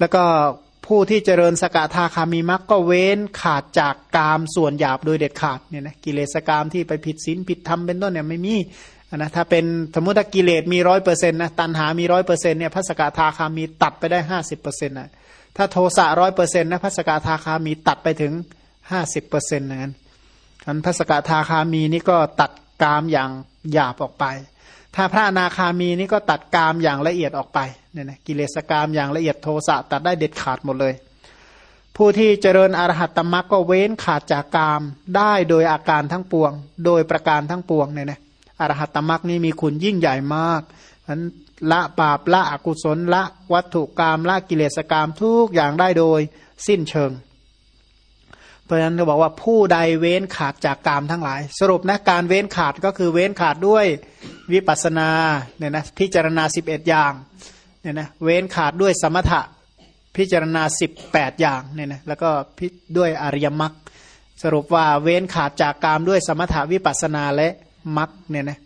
แล้วก็ผู้ที่เจริญสกทาคามีมักก็เว้นขาดจากกามส่วนหยาบโดยเด็ดขาดเนี่ยนะกิเลสกามที่ไปผิดศีลผิดธรรมเป็นต้นเนี่ยไม่มีนะถ้าเป็นสมมติถ้ากิเลสมีร้อยเปอร์เซ็นต์นะตัณหามีร้อยเปอร์เซ็นต์เนี่ยพระสกทาคามีตัดไปได้ห้าสิบเปอร์เซ็นต์นะถ้าโทสะร้อยเปอร์เซ็นต์นะพระสกทาคามีตัดไปถึงห้าสิบเปอร์เซ็นต์นั้นอันพระสกทาคามีนี่ก็ตัดกามอย่างหยาบออกไป ถ้าพระอนาคามีนี่ก็ตัดกามอย่างละเอียดออกไปเนี่ยนะกิเลสกามอย่างละเอียดโทสะตัดได้เด็ดขาดหมดเลย ผู้ที่เจริญอรหัตตมรรคก็เว้นขาดจากกามได้โดยอาการทั้งปวง โดยประการทั้งปวงเนี่ยนะอรหัตตมรรคนี่มีคุณยิ่งใหญ่มากนั้นละบาปละอกุศลละวัตถุกรรมละกิเลสกรรมทุกอย่างได้โดยสิ้นเชิง เพราะฉะนั้นเขาบอกว่าผู้ใดเว้นขาดจากกรรมทั้งหลาย สรุปนะการเว้นขาดก็คือเว้นขาดด้วยวิปัสนาเนี่ยนะพิจารณาสิเอ็ดอย่างเนี่ยนะเว้นขาดด้วยสมถะพิจารณาสิบแปดอย่างเนี่ยนะแล้วก็พิด้วยอริยมรรคสรุปว่าเว้นขาดจากกรรมด้วยสมถะวิปัสนาและมรรคเนี่ยนะ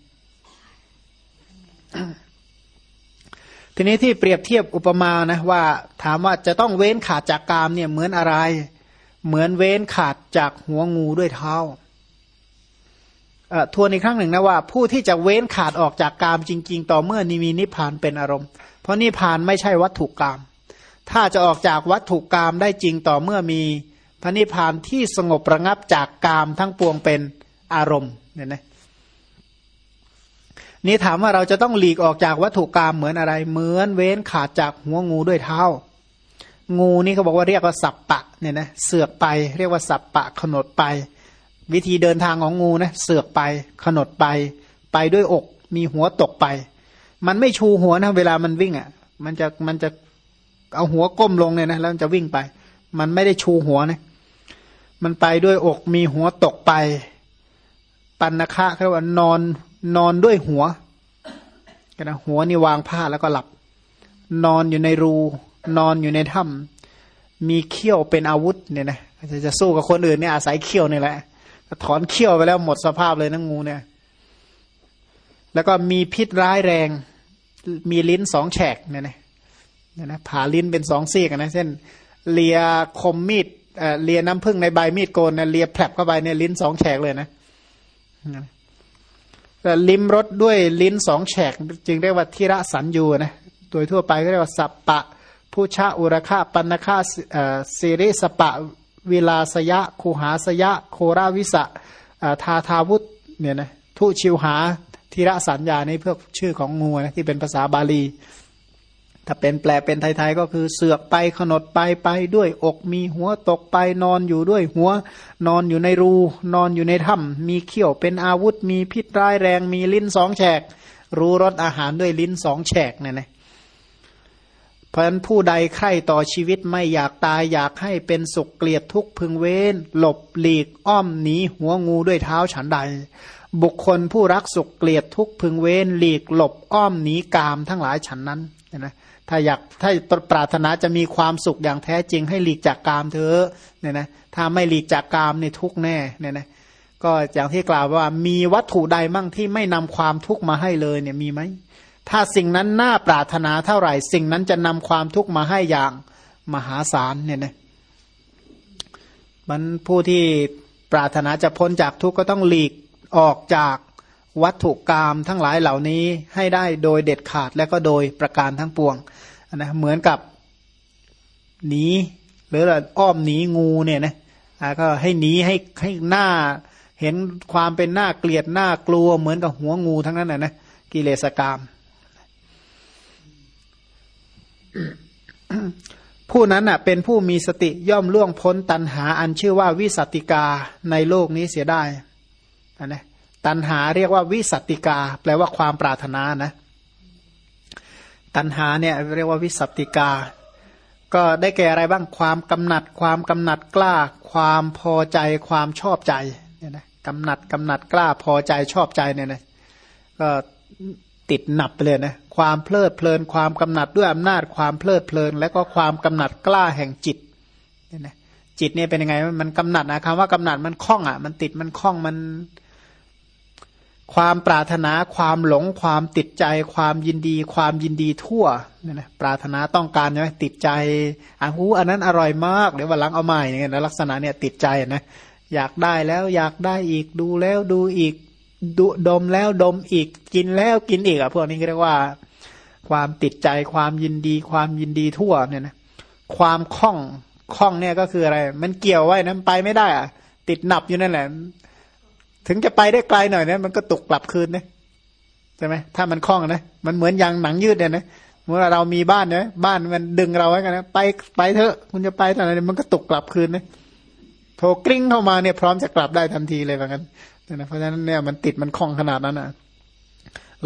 ทีนี้ที่เปรียบเทียบอุปมานะว่าถามว่าจะต้องเว้นขาดจากกามเนี่ยเหมือนอะไร เหมือนเว้นขาดจากหัวงูด้วยเท้าทวนอีกครั้งหนึ่งนะว่า ผู้ที่จะเว้นขาดออกจากกามจริง ๆ ต่อเมื่อนิมีนิพานเป็นอารมณ์ เพราะนิพานไม่ใช่วัตถุกรรมถ้าจะออกจากวัตถุกรรมได้จริงต่อเมื่อมีพระนิพานที่สงบระงับจากกามทั้งปวงเป็นอารมณ์เนี่ยนะนี่ถามว่าเราจะต้องหลีกออกจากวัตถุกรรมเหมือนอะไร เหมือนเว้นขาดจากหัวงูด้วยเท้า งูนี่เขาบอกว่าเรียกว่าสับปะเนี่ยนะเสือกไป เรียกว่าสับปะขนดไป วิธีเดินทางของงูนะเสือกไป ขนดไป ไปด้วยอก มีหัวตกไป มันไม่ชูหัวนะ เวลามันวิ่งอะ่ะ มันจะมันจะเอาหัวก้มลงเนี่ยนะแล้วมันจะวิ่งไป มันไม่ได้ชูหัวนะมันไปด้วยอกมีหัวตกไป ปันนะคะเขาว่านอนนอนด้วยหัวกันนะหัวนี่วางผ้าแล้วก็หลับ นอนอยู่ในรู นอนอยู่ในถ้ำมีเขี้ยวเป็นอาวุธเนี่ยนะจะจะสู้กับคนอื่นเนี่ยอาศัยเขี้ยวนี่แหละถอนเขี้ยวไปแล้วหมดสภาพเลยนะงูเนี่ย แล้วก็มีพิษร้ายแรง มีลิ้นสองแฉกเนี่ยนะเนี่ยนะผ่าลิ้นเป็นสองซี่กันนะเช่นเลียคมมีดเลียน้ำผึ้งในใบมีดโกนเนี่ยเลียแผลบเข้าไปเนี่ยลิ้นสองแฉกเลยนะแต่ลิ้มรสด้วยลิ้นสองแฉก จึงเรียกว่าทิระสัญญูนะโดยทั่วไปก็เรียกว่าสัปปะ ผู้ชาอุรคาปันคาสิริสปะวิลาสยะคูหาสยะ โคราวิสะทาทาวุธเนี่ยนะทุชิวหาทิระสัญญาในเพื่อชื่อของงูนะที่เป็นภาษาบาลี ถ้าเป็นแปลเป็นไทย ๆ ก็คือเสือกไปขนดไปไปด้วยอกมีหัวตกไปนอนอยู่ด้วยหัว นอนอยู่ในรู นอนอยู่ในถ้ำมีเขี้ยวเป็นอาวุธ มีพิษร้ายแรงมีลิ้นสองแฉก รู้รสอาหารด้วยลิ้นสองแฉกเนี่ยนะ เพราะฉะนั้นผู้ใดใคร่ต่อชีวิตไม่อยากตายอยากให้เป็นสุขเกลียดทุกพึงเว้น หลบหลีกอ้อมหนีหัวงูด้วยเท้าฉันใด บุคคลผู้รักสุขเกลียดทุกพึงเว้น หลีกหลบอ้อมหนีกามทั้งหลายฉันนั้นนะถ้าอยากถ้าปรารถนาจะมีความสุขอย่างแท้จริงให้หลีกจากกามเถอะเนี่ยนะถ้าไม่หลีกจากกามเนี่ยทุกแน่เนี่ยนะก็อย่างที่กล่าวว่ามีวัตถุใดมั่งที่ไม่นำความทุกข์มาให้เลยเนี่ยมีไหม ถ้าสิ่งนั้นน่าปรารถนาเท่าไหร่ สิ่งนั้นจะนำความทุกข์มาให้อย่างมหาศาลเนี่ยนะมันผู้ที่ปรารถนาจะพ้นจากทุกข์ก็ต้องหลีกออกจากวัตถุกรรมทั้งหลายเหล่านี้ให้ได้โดยเด็ดขาดและก็โดยประการทั้งปวงนะเหมือนกับหนีหรืออ้อมหนีงูเนี่ยนะก็ให้หนีให้ให้หน้าเห็นความเป็นหน้าเกลียดหน้ากลัวเหมือนกับหัวงูทั้งนั้นนะนะกิเลสกรรม ผู้นั้นอะเป็นผู้มีสติย่อมล่วงพ้นตันหาอันชื่อว่าวิสัติกาในโลกนี้เสียได้นะตันหาเรียกว่าวิสัติกา แปลว่าความปรารถนานะ ตันหาเนี่ยเรียกว่าวิสัติกา ก็ได้แก่อะไรบ้างความกำหนัด ความกำหนัดกล้า ความพอใจ ความชอบใจเนี่ยนะกำหนัดกำหนัดกล้าพอใจชอบใจเนี่ยนะก็ ติดหนับไปเลยนะความเพลิดเพลินความกำหนัดด้วยอำนาจความเพลิดเพลิน และก็ความกำหนัดกล้าแห่งจิตเนี่ยนะจิตเนี่ยเป็นยังไงมันกำหนัดนะคำว่ากำหนัดมันคล้องอะ มันติดมันคล้องมัน ความปรารถนาความหลง ความติดใจ ความยินดี ความยินดีทั่วเนี่ยนะปรารถนาต้องการใช่ไหมติดใจอะหูอันนั้นอร่อยมากเดี๋ยววันหลังเอาใหม่เงี้ยนะลักษณะเนี่ยติดใจนะอยากได้แล้วอยากได้อีกดูแล้วดูอีก ดูดมแล้วดมอีกกินแล้วกินอีกอะพวกนี้เรียกว่า ความติดใจความยินดี ความยินดีทั่วเนี่ยนะความคล่องคล่องเนี่ยก็คืออะไร มันเกี่ยวไว้นะไปไม่ได้อะ ติดหนับอยู่นั่นแหละ ถึงจะไปได้ไกลหน่อยเนี่ยมันก็ตกกลับคืนนะใช่ไหมถ้ามันคล่องนะมันเหมือนยางหนังยืดเนี่ยนะเมื่อเรามีบ้านเนี่ยบ้านมันดึงเราไว้กันนะไปไปเถอะคุณจะไปเท่าไหร่มันก็ตกกลับคืนนะโทรกริ้งเข้ามาเนี่ยพร้อมจะกลับได้ทันทีเลยแบบนั้น นะเพราะฉะนั้นเนี่ยมันติดมันคล่องขนาดนั้นอะ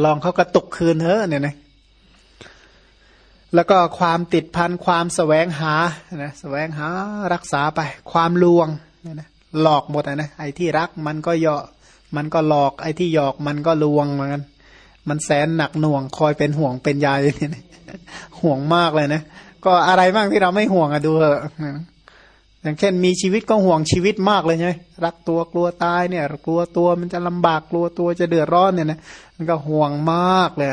ลองเขากระตุกคืนเถอะเนี่ยนะแล้วก็ความติดพันความสแสวงหานะแสวงหารักษาไป ความลวงเนี่ยนะหลอกหมดนะไอ้ที่รักมันก็เหยาะมันก็หลอก ไอ้ที่หยอกมันก็ลวงเหมือนกันมันแสนหนักหน่วงคอยเป็นห่วงเป็นใยเนี่ยห่วงมากเลยนะก็อะไรบ้างที่เราไม่ห่วงอะดูเถอะ อย่างเช่นมีชีวิตก็ห่วงชีวิตมากเลยใช่ไหมรักตัวกลัวตายเนี่ย กลัวตัวมันจะลำบากกลัวตัวจะเดือดร้อนเนี่ยนะมันก็ห่วงมากเลย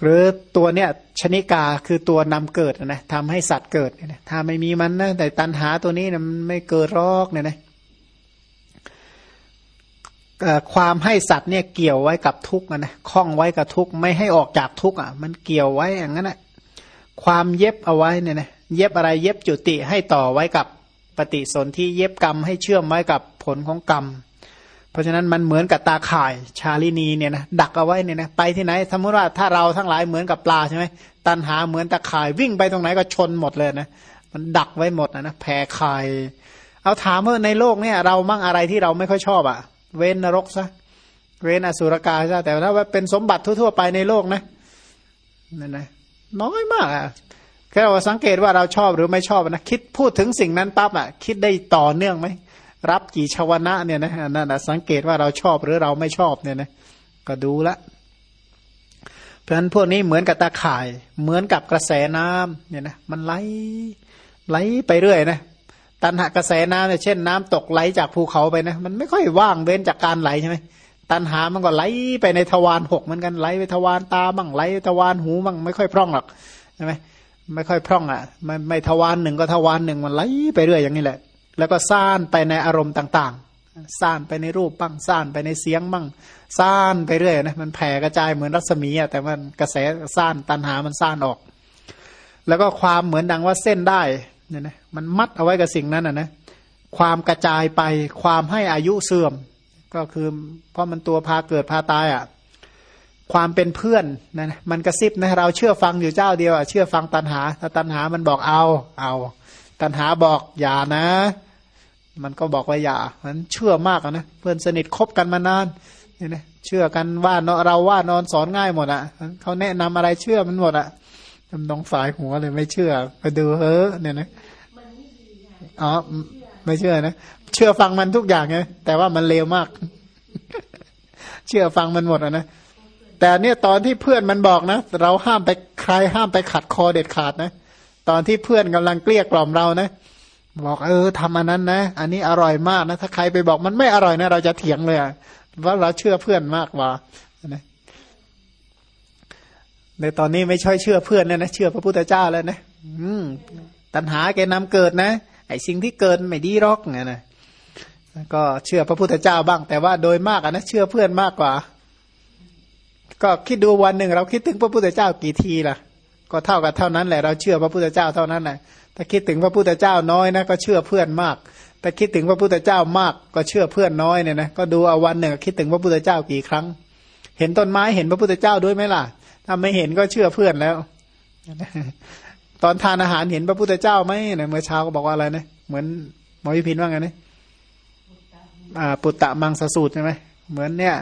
หรือตัวเนี่ยชนิกาคือตัวนำเกิดนะทำให้สัตว์เกิดเนี่ยถ้าไม่มีมันนะแต่ตันหาตัวนี้นะมันไม่เกิดรอกเนี่ยนะความให้สัตว์เนี่ยเกี่ยวไว้กับทุกข์นะคล้องไว้กับทุกข์ไม่ให้ออกจากทุกข์อะ มันเกี่ยวไว้อย่างนั้นแหละความเย็บเอาไว้เนี่ยนะ เย็บอะไรเย็บจุติให้ต่อไว้กับปฏิสนธิเย็บกรรมให้เชื่อมไว้กับผลของกรรม เพราะฉะนั้นมันเหมือนกับตาข่ายชาลินีเนี่ยนะดักเอาไว้เนี่ยนะไปที่ไหนสมมติว่าถ้าเราทั้งหลายเหมือนกับปลาใช่ไหมตันหาเหมือนตาข่ายวิ่งไปตรงไหนก็ชนหมดเลยนะมันดักไว้หมดนะนะแผ่ข่าย เอาถามว่าในโลกเนี่ยเรามั่งอะไรที่เราไม่ค่อยชอบอะ่ะ เว้นนรกซะเว้นอสุรกายซะแต่ถ้าว่าเป็นสมบัติทั่วๆไปในโลกนะนั่นนะน้อยมากอะ แค่ว่าสังเกตว่าเราชอบหรือไม่ชอบนะคิดพูดถึงสิ่งนั้นปั๊บอะ คิดได้ต่อเนื่องไหมรับกี่ชาวนะเนี่ยนะนั่นะสังเกตว่าเราชอบหรือเราไม่ชอบเนี่ยนะก็ดูละเพราะฉะนั้นพวกนี้เหมือนกับตาข่าย เหมือนกับกระแสน้ำเนี่ยนะมันไหลไหลไปเรื่อยนะตันหากระแสน้ำเนี่ยเช่นน้ำตกไหลจากภูเขาไปนะ มันไม่ค่อยว่างเว้นจากการไหลใช่ไหมตันหามันก็ไหลไปในทวารหกเหมือนกันไหลไปทวารตาบ้างไหลทวารหูบ้างไม่ค่อยพร่องหรอกใช่ไหม ไม่ค่อยพร่องอะไม่ไม่ทวารหนึ่งก็ทวารหนึ่งมันไหลไปเรื่อยอย่างนี้แหละ แล้วก็ซ่านไปในอารมณ์ต่างๆซ่านไปในรูปบ้างซ่านไปในเสียงบ้างซ่านไปเรื่อยนะมันแผ่กระจายเหมือนรัศมีอะแต่มันกระแสซ่านตันหามันซ่านออก แล้วก็ความเหมือนดังว่าเส้นได้เนี่ยนะมันมัดเอาไว้กับสิ่งนั้นอะนะความกระจายไปความให้อายุเสื่อม ก็คือเพราะมันตัวพาเกิดพาตายอะ ความเป็นเพื่อนนะมันกระซิบนะเราเชื่อฟังอยู่เจ้าเดียวเชื่อฟังตันหา ถ้าตันหามันบอกเอาเอา ตันหาบอกอย่านะ มันก็บอกว่าอย่ามันเชื่อมากนะเพื่อนสนิทคบกันมานานเนี่ยนะเชื่อกันว่าเราว่านอนสอนง่ายหมดอะเขาแนะนำอะไรเชื่อมันหมดอะทำน้องสายหัวเลยไม่เชื่อไปดูเฮ้อเนี่ยนะอ๋อไม่เชื่อนะเชื่อฟังมันทุกอย่างไงแต่ว่ามันเลวมาก เชื่อฟังมันหมดอะนะ แต่เนี่ยตอนที่เพื่อนมันบอกนะ เราห้ามไปใครห้ามไปขัดคอเด็ดขาดนะ ตอนที่เพื่อนกำลังเกลี้ยกล่อมเรานะ บอกเออทำอันนั้นนะ อันนี้อร่อยมากนะ ถ้าใครไปบอกมันไม่อร่อยนะ เราจะเถียงเลยว่าเราเชื่อเพื่อนมากกว่านะในตอนนี้ไม่ช่อยเชื่อเพื่อนเนี่ยนะเชื่อพระพุทธเจ้าแล้วนะอืมตัณหาแกนำเกิดนะไอ้สิ่งที่เกิดไม่ดีรอกไงนะก็เชื่อพระพุทธเจ้าบ้าง แต่ว่าโดยมากนะเชื่อเพื่อนมากกว่า ก็คิดดูวันหนึ่งเราคิดถึงพระพุทธเจ้ากี่ทีล่ะ ก็เท่ากับเท่านั้นแหละเราเชื่อพระพุทธเจ้าเท่านั้นแหละถ้าคิดถึงพระพุทธเจ้าน้อยนะก็เชื่อเพื่อนมากแต่คิดถึงพระพุทธเจ้ามากก็เชื่อเพื่อนน้อยเนี่ยนะก็ดูเอาวันหนึ่งคิดถึงพระพุทธเจ้ากี่ครั้ง เห็นต้นไม้เห็นพระพุทธเจ้าด้วยไหมล่ะถ้าไม่เห็นก็เชื่อเพื่อนแล้ว ตอนทานอาหารเห็นพระพุทธเจ้าไหมเนี่ยเมื่อเช้าก็บอกว่าอะไรนะเหมือนหมอวิพินว่าไงนะอ่า ปุตตะมังสสูตรใช่ไหมเหมือนเนี่ย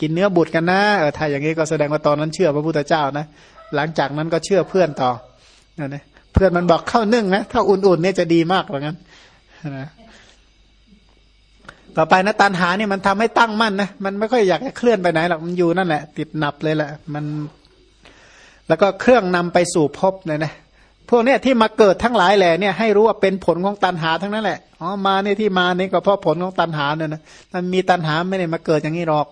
กินเนื้อบุตรกันนะเออถ้าอย่างนี้ก็แสดงว่าตอนนั้นเชื่อพระพุทธเจ้านะ หลังจากนั้นก็เชื่อเพื่อนต่อนั่นนะเพื่อนมันบอกเข้านึ่งนะถ้าอุ่นๆเนี่ยจะดีมากเหมือนกันนะต่อไปนะตันหาเนี่ยมันทำให้ตั้งมั่นนะมันไม่ค่อยอยากเคลื่อนไปไหนหรอกมันอยู่นั่นแหละติดหนับเลยแหละมัน แล้วก็เครื่องนำไปสู่พบเนี่ยนะพวกเนี้ยที่มาเกิดทั้งหลายแหล่เนี่ยให้รู้ว่าเป็นผลของตันหาทั้งนั้นแหละอ๋อมาเนี่ยที่มาเนี่ยก็เพราะผลของตันหาเนี่ยนะมันมีตันหาไม่ได้มาเกิดอย่างนี้หรอก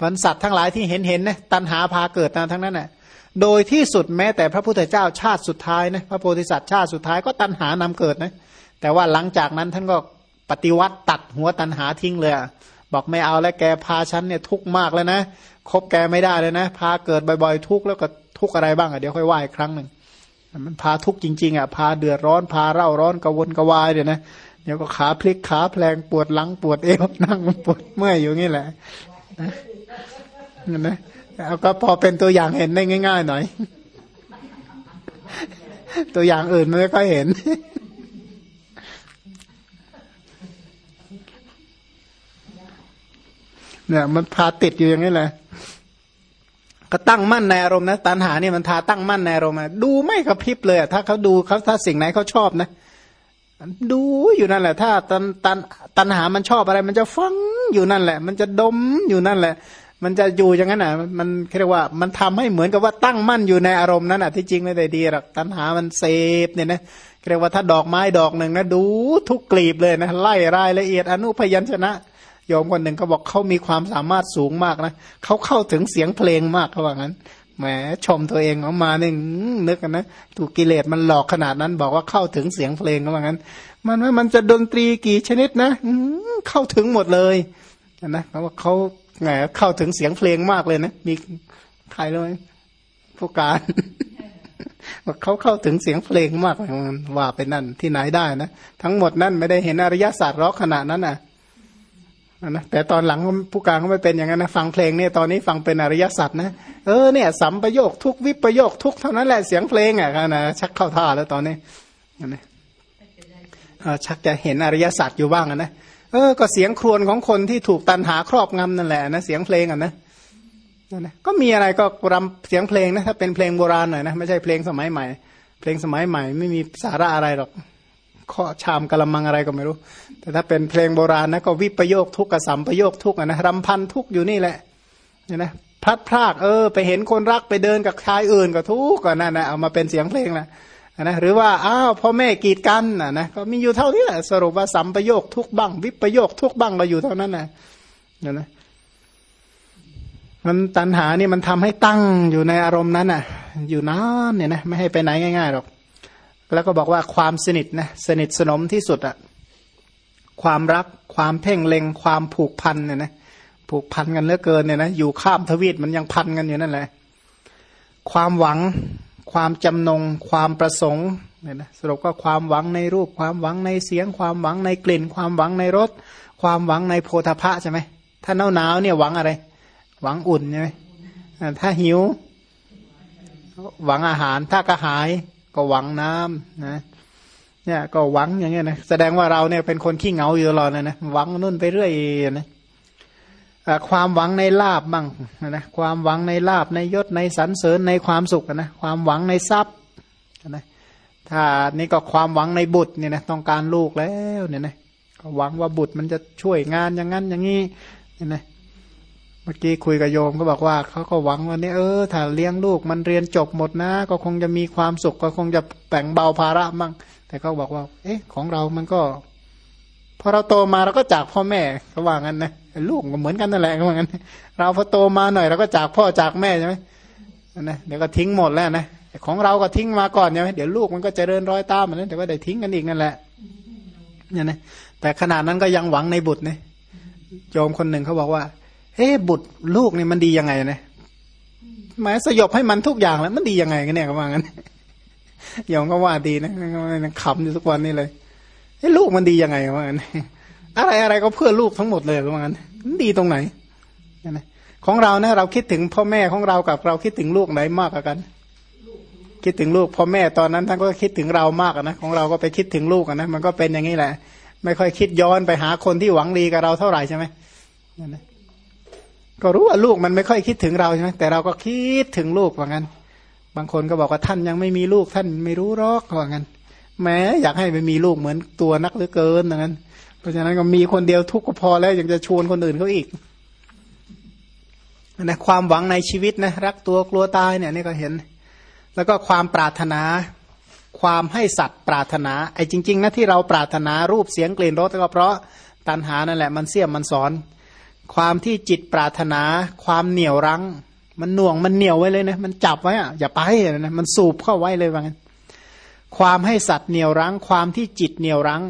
พันสัตว์ทั้งหลายที่เห็นเห็นนะตันหาพาเกิดนะทั้งนั้นแหละโดยที่สุดแม้แต่พระพุทธเจ้าชาติสุดท้ายนะพระโพธิสัตว์ชาติสุดท้ายก็ตันหานำเกิดนะแต่ว่าหลังจากนั้นท่านก็ปฏิวัติตัดหัวตันหาทิ้งเลยบอกไม่เอาแล้วแกพาฉันเนี่ยทุกข์มากแล้วนะคบแกไม่ได้เลยนะ พาเกิดบ่อยๆ ทุกข์แล้วก็ทุกข์อะไรบ้างอะเดี๋ยวค่อยว่าอีกครั้งหนึ่งมันพาทุกข์จริงๆอะพาเดือดร้อนพาเร่าร้อนกระวนกระวายเดี๋ยวนะเดี๋ยวก็ขาพลิกขาแพลงปวดหลังปวดเอวนั่งปวดเมื่อยอยู่งี้แหละนะ นะเอาก็พอเป็นตัวอย่างเห็นได้ง่าย ๆ หน่อย ตัวอย่างอื่นไม่ค่อยเห็น เนี่ยมันพาติดอยู่อย่างนี้แหละก็ตั้งมั่นในอารมณ์นะตัณหาเนี่ยมันทาตั้งมั่นในอารมณ์ดูไม่กระพริบเลยถ้าเขาดูเขาถ้าสิ่งไหนเขาชอบนะดูอยู่นั่นแหละ ถ้าตันตันตัณหามันชอบอะไร มันจะฟังอยู่นั่นแหละ มันจะดมอยู่นั่นแหละ มันจะอยู่อย่างนั้นอะ มันเรียกว่ามันทำให้เหมือนกับว่าตั้งมั่นอยู่ในอารมณ์นั้นอะที่จริงไม่ได้ดีหรอกตัณหามันเสพเนี่ยนะเรียกว่าถ้าดอกไม้ดอกหนึ่งนะดูทุกกลีบเลยนะไล่รายละเอียดอนุพยัญชนะโยมคนหนึ่งเขาบอกเขามีความสามารถสูงมากนะเขาเข้าถึงเสียงเพลงมากเขาว่างั้นแหมชมตัวเองออกมาเนี่ยนึกกันนะถูกกิเลสมันหลอกขนาดนั้น บอกว่าเข้าถึงเสียงเพลงเขาว่างั้น มันว่ามันจะดนตรีกี่ชนิดนะเข้าถึงหมดเลยนะเขาว่าเขา แหมเข้าถึงเสียงเพลงมากเลยนะ มีใครเลยผู้การว่าเขาเข้าถึงเสียงเพลงมากว่าไปนั่นที่ไหนได้นะทั้งหมดนั่นไม่ได้เห็นอริยศาสตร์รอกขนาดนั้นอะนะแต่ตอนหลังผู้การก็ไม่เป็นอย่างนั้นนะฟังเพลงเนี่ยตอนนี้ฟังเป็นอริยสัจนะเออเนี่ยสัมประโยคทุกวิปประโยคทุกเท่านั้นแหละเสียงเพลงอะนะชักเข้าท่าแล้วตอนนี้นะชักจะเห็นอริยสัจอยู่บ้างนะ เออ ก็เสียงครวญของคนที่ถูกตันหาครอบงำนั่นแหละนะเสียงเพลงอะนะนะก็มีอะไรก็รำเสียงเพลงนะถ้าเป็นเพลงโบราณหน่อยนะไม่ใช่เพลงสมัยใหม่ เพลงสมัยใหม่ ไม่มีสาระอะไรหรอกข้อชามกะละมังอะไรก็ไม่รู้ แต่ถ้าเป็นเพลงโบราณนะก็วิปโยคทุกกระสัมประโยคทุกนะรำพันทุกอยู่นี่แหละเนี่ยนะพลัดพรากเออ ไปเห็นคนรักไปเดินกับชายอื่นก็ทุกข์ก็นั่นนะเอามาเป็นเสียงเพลงแหละ นะหรือว่าอ้าวพ่อแม่กีดกันนะนะก็มีอยู่เท่านี้แหละสรุปว่าสัมประโยคทุกบ้าง วิปโยคทุกบ้างเราอยู่เท่านั้นนะเนี่ยนะมันตัณหานี่มันทำให้ตั้งอยู่ในอารมณ์นั้นอะ อยู่นานเนี่ยนะไม่ให้ไปไหนง่ายๆหรอก แล้วก็บอกว่าความสนิทนะสนิทสนมที่สุดอะความรักความเพ่งเล็งความผูกพันเนี่ยนะผูกพันกันเหลือเกินเนี่ยนะอยู่ข้ามทวีตมันยังพันกันอยู่นั่นแหละ ความหวัง ความจำนงความประสงค์เนี่ยนะสรุปก็ความหวังในรูปความหวังในเสียง ความหวังในกลิ่น ความหวังในรสความหวังในโพธาภะใช่ไหมถ้าหนาวหนาวเนี่ยหวังอะไร หวังอุ่นใช่ไหมถ้าหิว หวังอาหารถ้ากระหาย ก็หวังน้ำนะเนี่ยก็หวังอย่างเงี้ยนะแสดงว่าเราเนี่ยเป็นคนขี้เหงาอยู่ตลอดเลยนะหวังนู่นไปเรื่อยนะ ความหวังในลาบบ้างนะความหวังในลาบในยศในสรรเสริญในความสุขนะความหวังในทรัพย์นะถ้านี่ก็ความหวังในบุตรเนี่ยนะต้องการลูกแล้วเนี่ยนะก็หวังว่าบุตรมันจะช่วยงานอย่างนั้นอย่างนี้เนี่ยนะเมื่อกี้คุยกับโยมก็บอกว่าเขาก็หวังว่านี่เออถ้าเลี้ยงลูกมันเรียนจบหมดนะ ก็คงจะมีความสุขก็คงจะแบ่งเบาภาระมั่งแต่เขาบอกว่า เอ๊ะ ของเรามันก็ พอเราโตมาเราก็จากพ่อแม่เขาว่างั้นนะ ลูกก็เหมือนกันนั่นแหละเขาว่างั้นเราพอโตมาหน่อยเราก็จากพ่อจากแม่ใช่ไหมนะเดี๋ยวก็ทิ้งหมดแล้วนะของเราก็ทิ้งมาก่อนใช่ไหมเดี๋ยวลูกมันก็จเจริญรอยตามมันนั้นแต่ว่าได้ทิ้งกันอีกนั่นแหละเนี่ยนะแต่ขนาดนั้นก็ยังหวังในบุตรเนี่ยโยมคนหนึ่งเขาบอกว่าเอ๊บุตรลูกเนี่ยมันดียังไงนะหมายสยบให้มันทุกอย่างแล้วมันดียังไงกันเนี่ยก็ว่างั้นโยองก็ว่าดีนะขำอยู่ทุกวันนี่เลยเฮ้ลูกมันดียังไงว่างั้น อะไรอะไรก็เพื่อลูกทั้งหมดเลยว่างั้นมันดีตรงไหนนะของเราเนะเราคิดถึงพ่อแม่ของเรากับเราคิดถึงลูกไหนมากกว่ากัน คิดถึงลูกพ่อแม่ตอนนั้นท่านก็คิดถึงเรามากนะของเราก็ไปคิดถึงลูกนะมันก็เป็นอย่างนี้แหละ ไม่ค่อยคิดย้อนไปหาคนที่หวังดีกับเราเท่าไหร่ใช่ไหมนะก็รู้ว่าลูกมันไม่ค่อยคิดถึงเราใช่ไหมแต่เราก็คิดถึงลูกว่างั้น บางคนก็บอกว่าท่านยังไม่มีลูกท่านไม่รู้หรอกว่างั้นแม้อยากให้ไปมีลูกเหมือนตัวนักเหลือเกินว่างั้น เพราะฉะนั้นก็มีคนเดียวทุกข์ก็พอแล้วยังจะชวนคนอื่นเขาอีกนะความหวังในชีวิตนะรักตัวกลัวตายเนี่ยนี่ก็เห็น แล้วก็ความปรารถนา ความให้สัตว์ปรารถนาไอ้จริง ๆนะที่เราปรารถนารูปเสียงกลิ่นรสก็เพราะตัณหานั่นแหละมันเสี่ยมมันสอน ความที่จิตปรารถนา ความเหนี่ยวรั้ง มันหน่วงมันเหนี่ยวไว้เลยนะมันจับไว้อะอย่าไปนะมันสูบเข้าไว้เลยว่างั้นความให้สัตว์เหนี่ยวรั้ง ความที่จิตเหนี่ยวรั้ง